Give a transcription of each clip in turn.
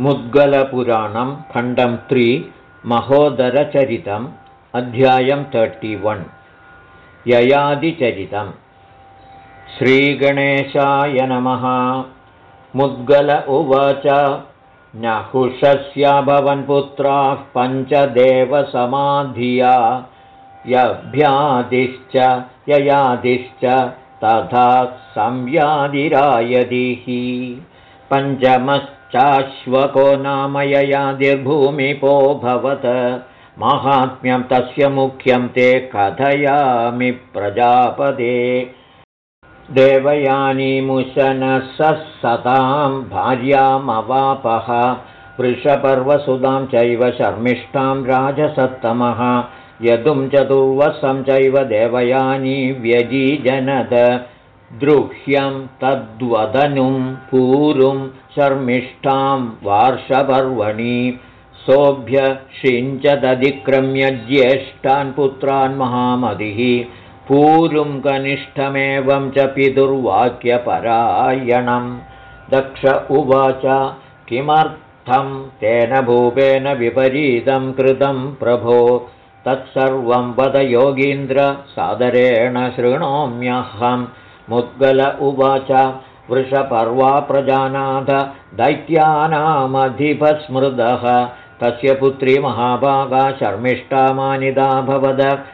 मुद्गलपुराणं खण्डं त्रि महोदरचरितम् अध्यायं तर्टि ययादिचरितम्. श्रीगणेशाय नमः। मुद्गल उवाच। नहुषस्याभवन्पुत्राः पञ्चदेवसमाधिया। यभ्यादिश्च ययादिश्च तथा संव्याधिरायदिः पञ्चमश्च चाश्वको नाम ययादिर्भूमिपो भवत। माहात्म्यं तस्य मुख्यं ते कथयामि प्रजापदे देवयानीमुशनसः सतां भार्यामवापः वृषपर्वसुधां चैव शर्मिष्ठां राजसत्तमः। यदुं चतुर्वसं चैव देवयानी व्यजीजनद द्रुह्यं तद्वदनुं पूरुं शर्मिष्ठां वार्षपर्वणि सोऽभ्यषिञ्चदधिक्रम्य ज्येष्ठान् पुत्रान् महामतिः पूरुं कनिष्ठमेवं च पितुर्वाक्यपरायणं दक्ष उवाच किमर्थं तेन भूपेन विपरीतं कृतं प्रभो? तत्सर्वं वद योगीन्द्र सादरेण शृणोम्यहम् मुद्गल उवाच वृषपर्वा प्रजानाथ दैत्यानामधिपस्मृदः तस्य पुत्री महाभागा शर्मिष्ठामानिदा भवद।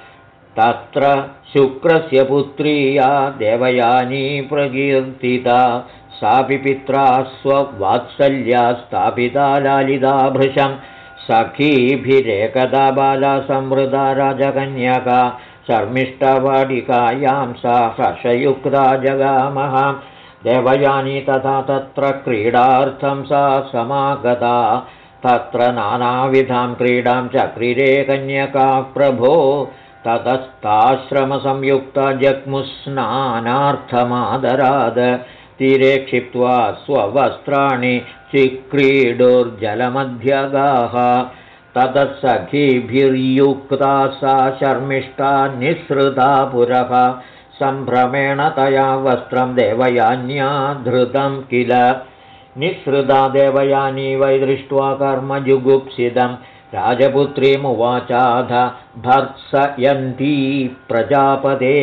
तत्र शुक्रस्य पुत्री या देवयानी प्रकीर्तिता। सापि पित्रा स्ववात्सल्या स्थापिता लालिता भृशं। सखीभिरेकदा बाला संवृदा राजकन्यका शर्मिष्ठवाटिकायां सा हर्षयुक्ता जगामः देवयानी तथा तत्र क्रीडार्थं सा समागता। तत्र नानाविधां क्रीडां चक्रिरे कन्यका प्रभो। ततस्ताश्रमसंयुक्ता जग्मुस्नानार्थमादराद। तीरे क्षिप्त्वा स्ववस्त्राणि चिक्रीडुर्जलमध्यगाः ततः सखीभिर्युक्ता सा शर्मिष्ठा निःसृता पुरः। सम्भ्रमेण तया वस्त्रं देवयान्या धृतं किल। निःसृता देवयानी वै दृष्ट्वा कर्मजुगुप्सितं राजपुत्रीमुवाचाध भर्त्सयन्ती प्रजापदे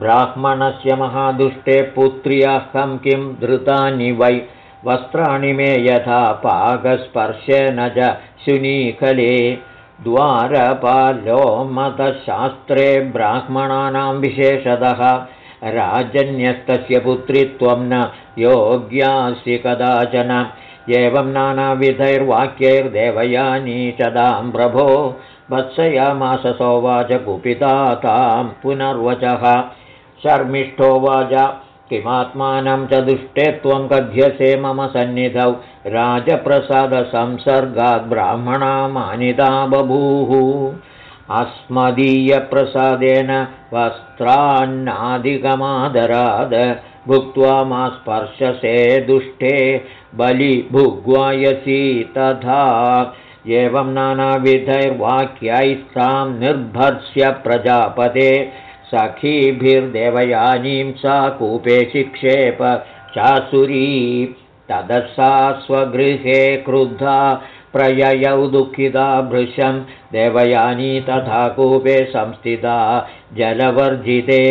ब्राह्मणस्य महादुष्टे पुत्र्यहं किं धृतानि वै वस्त्राणि मे यथा पाकस्पर्शेन च शुनीखले द्वारपालोमतशास्त्रे ब्राह्मणानां विशेषतः राजन्यस्तस्य पुत्रित्वं न योग्यासि कदाचन। एवं नानाविधैर्वाक्यैर्देवयानी चदां प्रभो वत्सयामाससोवाच कुपिता तां पुनर्वचः। शर्मिष्ठोवाच किमात्मानं च दुष्टे त्वं कथ्यसे मम सन्निधौ। राजप्रसादसंसर्गात् ब्राह्मणा मानिता बभूः। अस्मदीयप्रसादेन वस्त्रान्नादिकमादराद भुक्त्वा मा स्पर्शसे दुष्टे बलिभुग्वायसी तथा। एवं नानाविधैर्वाक्यैस्तां निर्भर्स्य प्रजापते सखीभिर्देवयानीं सा कूपे शिक्षेप चासुरी तदसा स्वगृहे क्रुद्धा प्रययौ दुःखिता भृशं देवयानी तथा कूपे संस्थिता जलवर्जिते।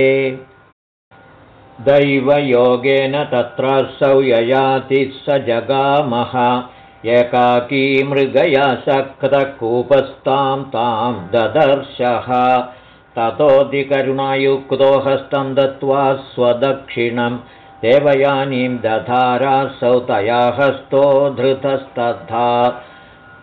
दैवयोगेन तत्रासौ ययाति स जगामः एकाकी मृगया सक्तकूपस्तां तां ददर्शः ततोऽधिकरुणायुक्तो हस्तं दत्त्वा स्वदक्षिणं देवयानीं दधारासौ तया हस्तो धृतस्तथा।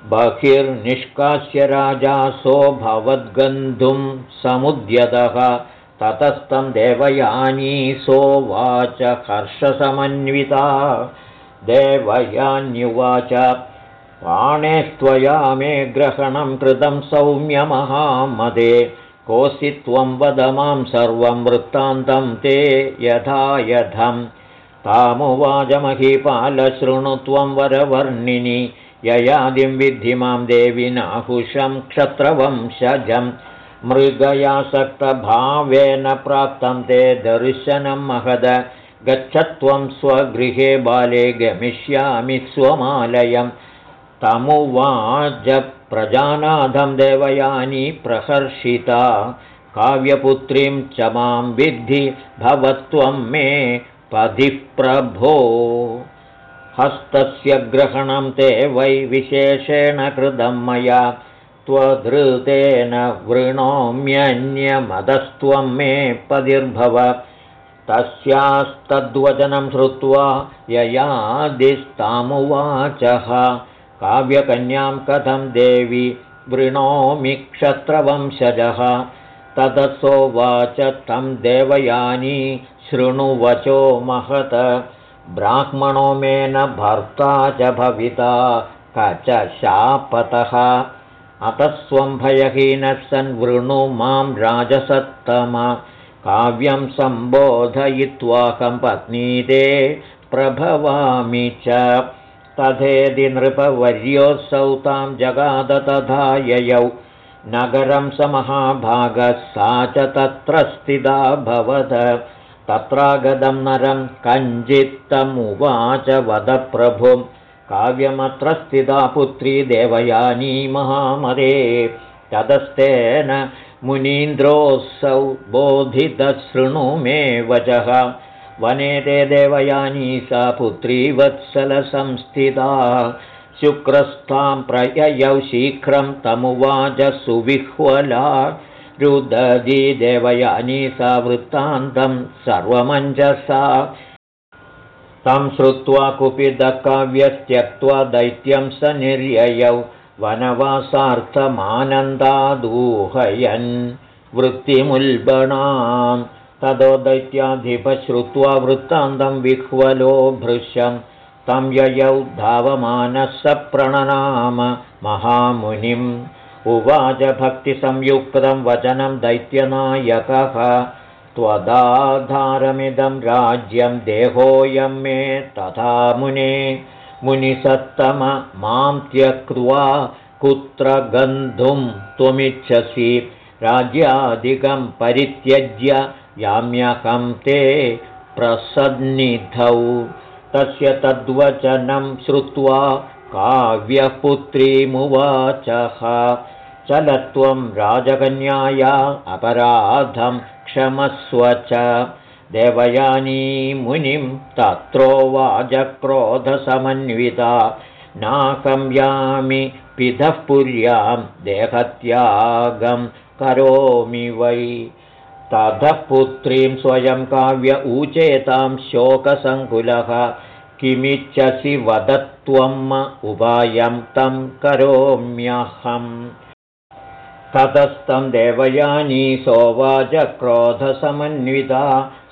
बहिर्निष्कास्य राजासो भवद्गन्धुं समुद्यतः। ततस्तं देवयानीसोवाच हर्षसमन्विता। देवयान्युवाच पाणेस्त्वया मे ग्रहणं कृतं सौम्यमहामदे कोऽसि त्वं वद मां सर्वं वृत्तान्तं ते यथा यथं। तामुवाचमहीपालशृणु त्वं वरवर्णिनि ययादिं विद्धि मां देवि नाहुषं क्षत्रवंशजं मृगयासक्तभावेन प्राप्तं ते दर्शनं महद। गच्छ त्वं स्वगृहे बाले गमिष्यामि स्वमालयं। तमुवाच प्रजानाथं देवयानी प्रहर्षिता काव्यपुत्रीं च मां विद्धि भवत्वं मे पदिः प्रभो हस्तस्य ग्रहणं ते वै विशेषेण कृतं मया त्वधृतेन वृणोम्यन्यमदस्त्वं मे पदिर्भव तस्यास्तद्वचनं श्रुत्वा ययादिस्तामुवाचः काव्यकन्यां कथं देवि वृणोमि क्षत्रवंशजः? तदसोवाच तं देवयानी शृणुवचो महत। ब्राह्मणो मे न भर्ता च भविता क च शापतः। अतः स्वं भयहीनः सन् वृणु मां राजसत्तम। काव्यं सम्बोधयित्वाकं पत्नीते प्रभवामि च तथेदि नृपवर्योऽसौ तां जगाद तथा ययौ। नगरं स महाभागः सा च तत्र स्थिता भवद। तत्रागतं नरं कञ्चित्तमुवाच वदप्रभुम् काव्यमत्र स्थिता पुत्री देवयानी महामदे। तदस्तेन मुनीन्द्रोऽसौ बोधितशृणु मे वचः वने ते देवयानी सा पुत्री वत्सलसंस्थिता। शुक्रस्थां प्रययौ शीघ्रं तमुवाच सुविह्वला रुदधी देवयानी सा वृत्तान्तं सर्वमञ्जसा। तं श्रुत्वा कुपितकाव्यत्यक्त्वा दैत्यं स निर्ययौ। वनवासार्थमानन्दादूहयन्। वृत्तिमुल्बणां ततो दैत्याधिपश्रुत्वा वृत्तान्तं विह्वलो भृशं तं ययौ धावमानः स प्रणनाम महामुनिम्। उवाच भक्तिसंयुक्तं वचनं दैत्यनायकः त्वदाधारमिदं राज्यं देहोऽयं मे तथा मुने। मुनिसत्तम मां त्यक्त्वा कुत्र गन्तुं त्वमिच्छसि। राज्यादिकं परित्यज्य याम्यकं ते प्रसन्निधौ। तस्य तद्वचनं श्रुत्वा काव्यपुत्रीमुवाचः। चलत्वं राजकन्याया अपराधं क्षमस्व च। देवयानी मुनिं तत्रोवाजक्रोधसमन्विता नाकं यामि पिधः पुर्यां देहत्यागं करोमि वै ततः पुत्रीं स्वयं काव्य ऊचेतां शोकसङ्कुलः किमिच्छसि वदत्वम् उपायं तं करोम्यहम्। ततस्तं देवयानी सोवाचक्रोधसमन्विता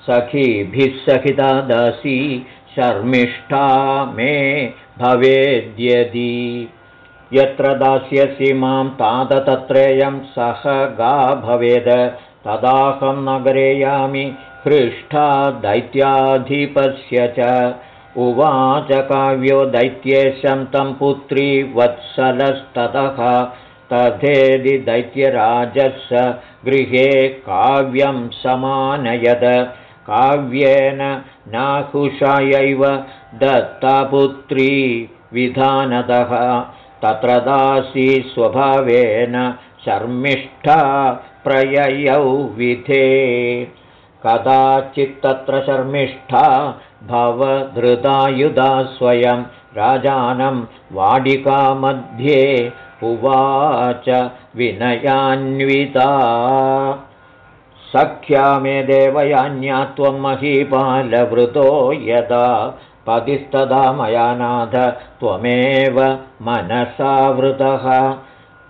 सखीभिः सखिता दासी शर्मिष्ठा मे भवेद्यदि। यत्र दास्यसि मां तात तत्रेयं सह गा भवेद तदाहं नगरेयामि हृष्ठा दैत्याधिपस्य च। उवाच काव्यो दैत्येशं तं पुत्री वत्सलस्ततः। तथेदि दैत्यराजस्य गृहे काव्यं समानयद। काव्येन नाकुशायैव दत्तपुत्री विधानतः। तत्र दासी स्वभावेन शर्मिष्ठा प्रययौ विधे। कदाचित्तत्र शर्मिष्ठा भवधृतायुधा स्वयं। राजानं वाडिकामध्ये उवाच विनयान्विता। सख्या मे देवयान्या त्वं महीपालवृतो यदा पतिस्तदा मया नाथ त्वमेव मनसावृतः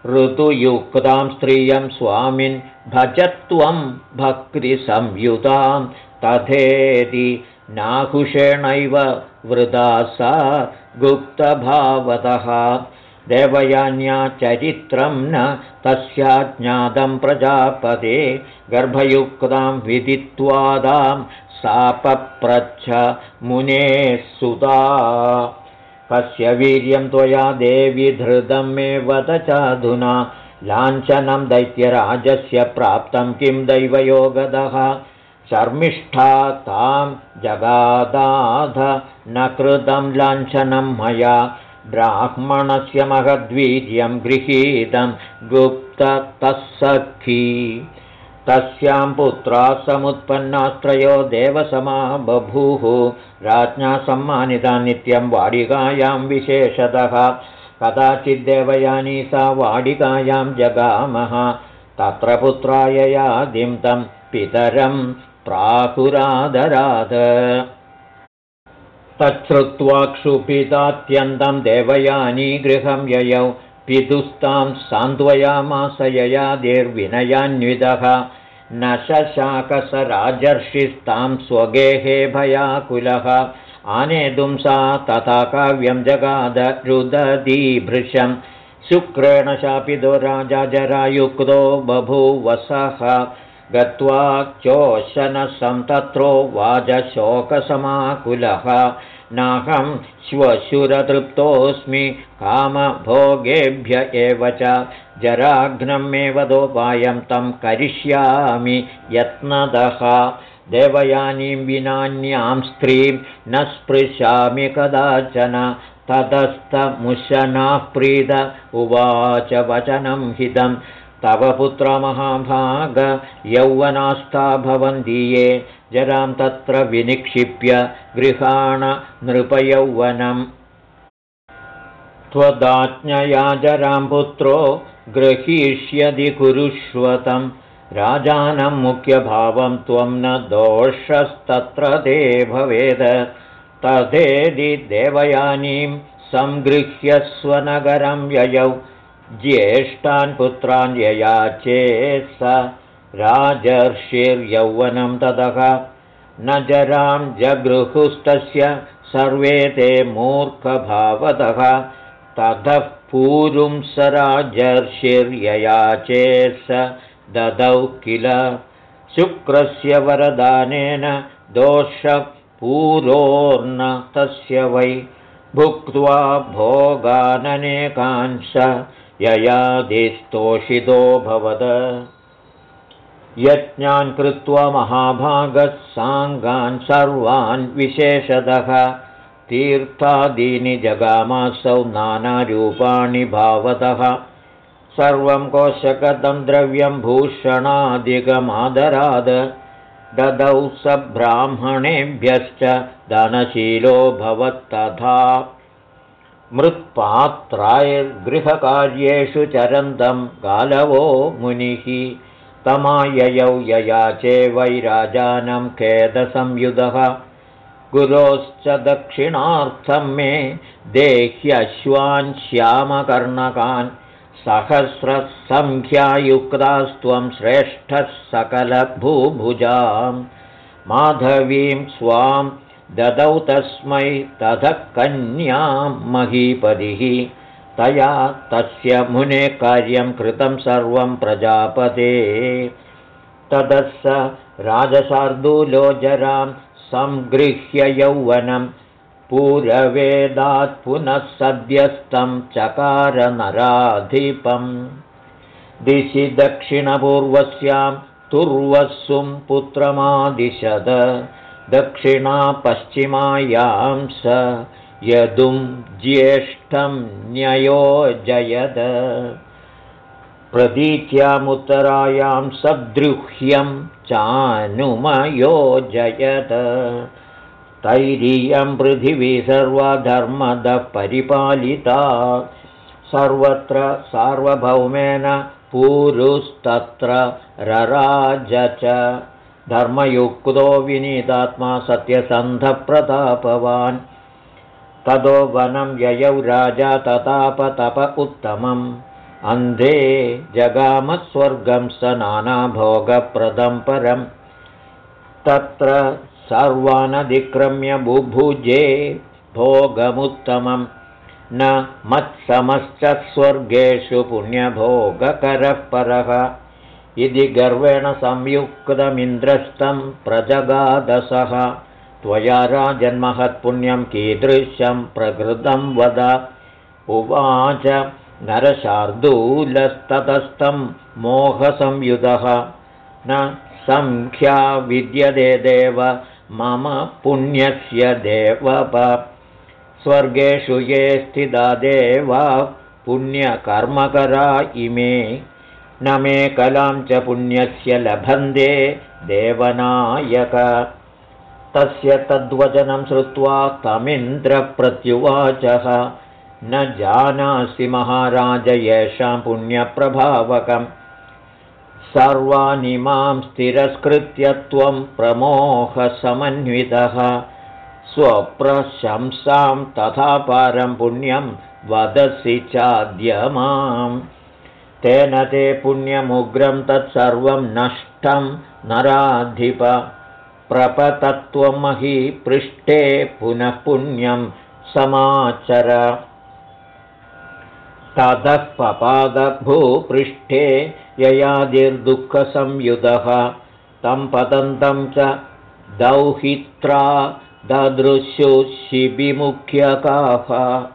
ऋतुयुक्तां स्त्रियं स्वामिन् भजत्वं भक्तिसंयुतां तथेति नाकुशेणैव वृदा सा गुप्तभावतः। देवयान्या चरित्रं न तस्या ज्ञातं प्रजापते गर्भयुक्तां विदित्वादां सापप्रच्छ मुने सुता कस्य वीर्यं त्वया देवि धृतं मे वद चाधुना? लाञ्छनं दैत्यराजस्य प्राप्तं किं दैवयोगदः? शर्मिष्ठा तां जगादाध न कृतं लाञ्छनं मया। ब्राह्मणस्य महद्वीर्यं गृहीतं गुप्ततः सखी तस्यां पुत्रा समुत्पन्नास्त्रयो देवसमा बभूः। राज्ञा सम्मानिता नित्यं वाडिकायां विशेषतः। कदाचिद्देवयानी सा वाडिकायां जगामः। तत्र पुत्राययादिं तं पितरं प्राहुरादराद तच्छ्रुत्वा क्षुभितात्यन्तं देवयानी गृहं ययौ पितुस्तां सान्त्वयामासययादिर्विनयान्वितः न शशाकसराजर्षिस्तां स्वगेहे भयाकुलः। आनेतुं सा तथा काव्यं जगादरुदधीभृशं शुक्रेण शापितो राजा जरायुक्तो बभूवसः। गत्वा चोशनसन्तत्रो वाजशोकसमाकुलः नाहं श्वशुरतृप्तोऽस्मि कामभोगेभ्य एव च जराघ्नं मे वदोपायं तं करिष्यामि यत्नदः। देवयानीं विनान्यां स्त्रीं न स्पृशामि कदाचन। ततस्तमुशनाः प्रीत उवाच वचनं हितं तव पुत्रमहाभाग यौवनास्था भवन्ति ये। जरां तत्र विनिक्षिप्य गृहाण नृपयौवनम्। त्वदाज्ञया जरां पुत्रो गृहीष्यदि कुरुष्वतम्। राजानं मुख्यभावं त्वं न दोषस्तत्र ते भवेद। तथेदि देवयानीं सङ्गृह्य स्वनगरं ययौ ज्येष्ठान् पुत्रान् ययाचे स राजर्षिर्यौवनं ततः। न जरां जगृहुस्तस्य सर्वे ते मूर्खभावतः। ततः पूरुं स राजर्षिर्ययाचे स ददौ किल। शुक्रस्य वरदानेन दोषपूरोर्न तस्य वै। भुक्त्वा भोगाननेकांश भवद। यज्ञान् कृत्वा महाभागः साङ्गान् सर्वान् विशेषतः तीर्थादीनि जगामासौ नानारूपाणि भावतः। सर्वं कोशगतं द्रव्यं भूषणादिकमादराद। ददौ स ब्राह्मणेभ्यश्च धनशीलो भवत्तथा मृत्पात्रायगृहकार्येषु चरन्तं गालवो मुनिः। तमाययौ ययाचे वैराजानं खेदसंयुधः। गुरोश्च दक्षिणार्थं मे देह्यश्वान् श्यामकर्णकान्। सहस्रसङ्ख्यायुक्तास्त्वं श्रेष्ठः सकलभूभुजां माधवीं स्वां ददौ तस्मै ततः कन्यां महीपतिः तया तस्य मुने कार्यं कृतं सर्वं प्रजापते। ततः स राजशार्दूलोजरां सङ्गृह्य यौवनं पूरवेदात् पुनः सद्यस्तं चकारनराधिपम् दिशि दक्षिणपूर्वस्यां तुर्वस्सुं पुत्रमादिशद दक्षिणा पश्चिमायां स यदुं ज्येष्ठं न्ययोजयद। प्रतीच्यामुत्तरायां सदृह्यं चानुमयोजयद। तैरीयं पृथिवी सर्वधर्मदः परिपालिता सर्वत्र सार्वभौमेन पूरुस्तत्र रराज च धर्मयुक्तो विनीतात्मा सत्यसन्धप्रतापवान्। ततो वनं ययौ राजा ततापतप उत्तमम्। अन्धे जगामस्वर्गं स नानाभोगप्रदं परं तत्र सर्वानधिक्रम्य बुभुजे भोगमुत्तमं न मत्समश्च स्वर्गेषु पुण्यभोगकरः परः इति गर्वेण संयुक्तमिन्द्रस्तं प्रजगादसः त्वया राजन्महत्पुण्यं कीदृशं प्रकृतं वद। उवाच नरशार्दूलस्ततस्तं मोहसंयुधः। न सङ्ख्या विद्यते देव मम पुण्यस्य देवप स्वर्गेषु ये स्थिता देवा पुण्यकर्मकरा इमे न मे कलां च पुण्यस्य लभन्ते देवनायक। तस्य तद्वचनं श्रुत्वा तमिन्द्रप्रत्युवाचः। न जानासि महाराज येषां पुण्यप्रभावकम्। सर्वानिमां स्थिरस्कृत्य त्वं प्रमोहसमन्वितः। स्वप्रशंसां तथा पारं पुण्यं वदसि चाद्य माम् तेन ते पुण्यमुग्रं तत्सर्वं नष्टं नराधिप प्रपतत्वं मही पृष्ठे पुनः पुण्यं समाचर। ततः पपादभूपृष्ठे ययादिर्दुःखसंयुधः। तं पतन्तं च दौहित्रा ददृशुशिबिमुख्यकाः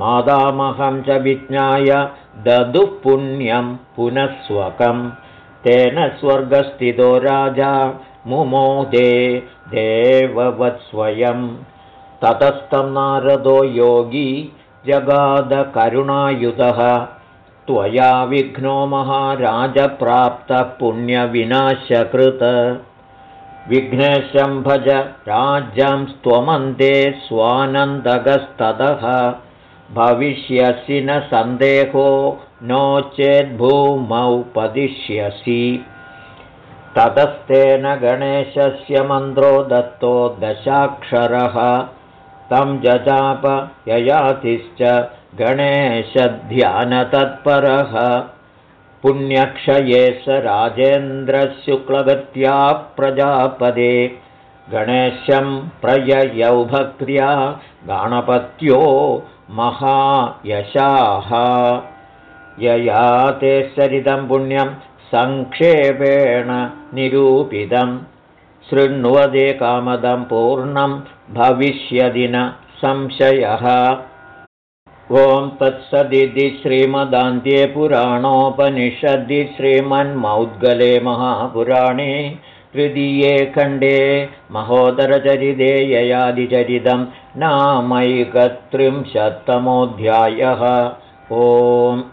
मादामहं च विज्ञाय ददुः पुण्यं पुनः स्वकं तेन स्वर्गस्थितो राजा मुमोदे देववत्स्वयं। ततस्तं नारदो योगी जगादकरुणायुधः त्वया विघ्नो महाराजप्राप्तः पुण्यविनाशकृत विघ्नेशं भज राज्यं स्त्वमन्ते स्वानन्दगस्ततः भविष्यसि न सन्देहो नो चेद्भूमौ पदिष्यसि। ततस्तेन गणेशस्य मन्त्रो दत्तो दशाक्षरः। तं जजाप ययातिश्च गणेशध्यानतत्परः। पुण्यक्षये स राजेन्द्रशुक्लगत्या प्रजापदे। गणेशं प्रययौ भक्त्या गणपत्यो महायशाः। ययाते सरितं पुण्यं सङ्क्षेपेण निरूपितं। शृण्वदे कामदं पूर्णं भविष्यदि न संशयः। ॐ तत्सदिति श्रीमदान्त्ये पुराणोपनिषदि श्रीमन्मौद्गले महापुराणे तृतीये खण्डे महोदरचरिते ययादिचरितं नामैकत्रिंशत्तमोऽध्यायः। ओम्